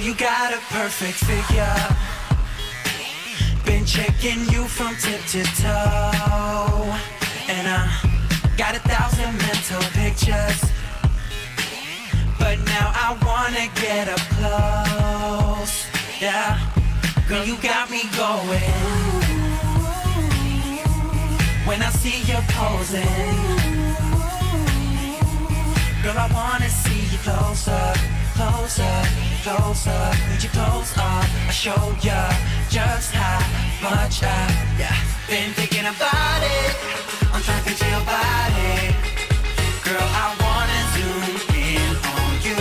you got a perfect figure. Been checking you from tip to toe. And I got a thousand mental pictures. But now I wanna get up close. Yeah. Girl, you got me going. When I see you posing. Closer. Need you up. I show ya just how much I, yeah. Been thinking about it. I'm trying to your body. Girl, I wanna zoom in on you.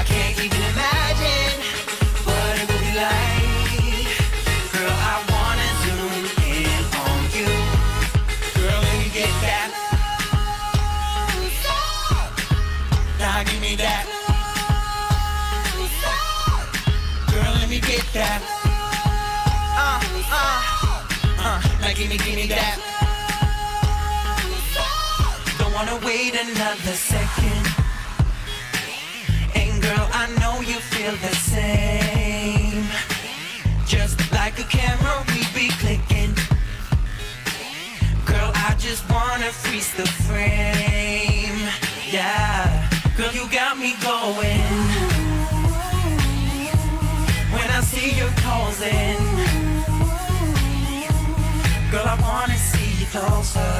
I can't even imagine what it would be like. Girl, I wanna zoom in on you. Girl, let me get that. Now give me that. Uh. Now give me, give me that. Don't wanna wait another second. And girl, I know you feel the same. Just like a camera, we be clicking. Girl, I just wanna freeze the frame. Yeah, girl, you got me going. When I see you posing, girl, I wanna see you closer,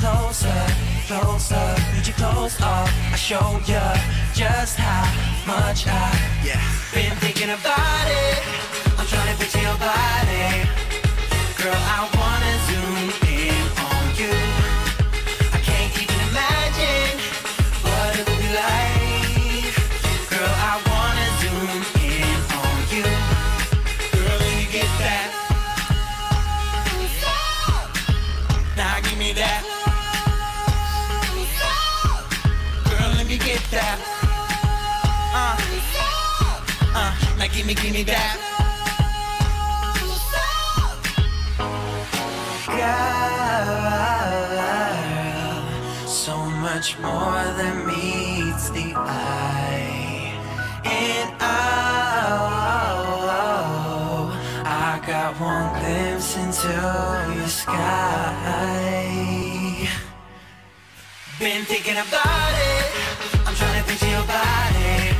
closer, closer. Need you close up. I show ya just how much I yeah. been thinking about uh, now give me, give me that. Girl, so much more than meets the eye. And oh, I got one glimpse into your sky. Been thinking about it. I'm trying to picture your body.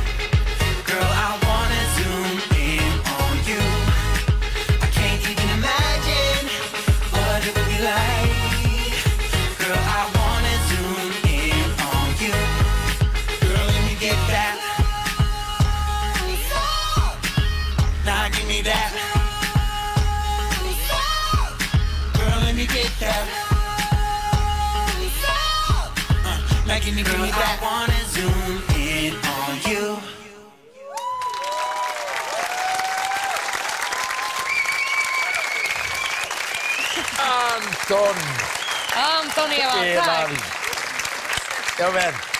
That. Uh, give me, give. I wanna zoom in on you. Anton Anton Ewald, tack! Ewald. Ja, men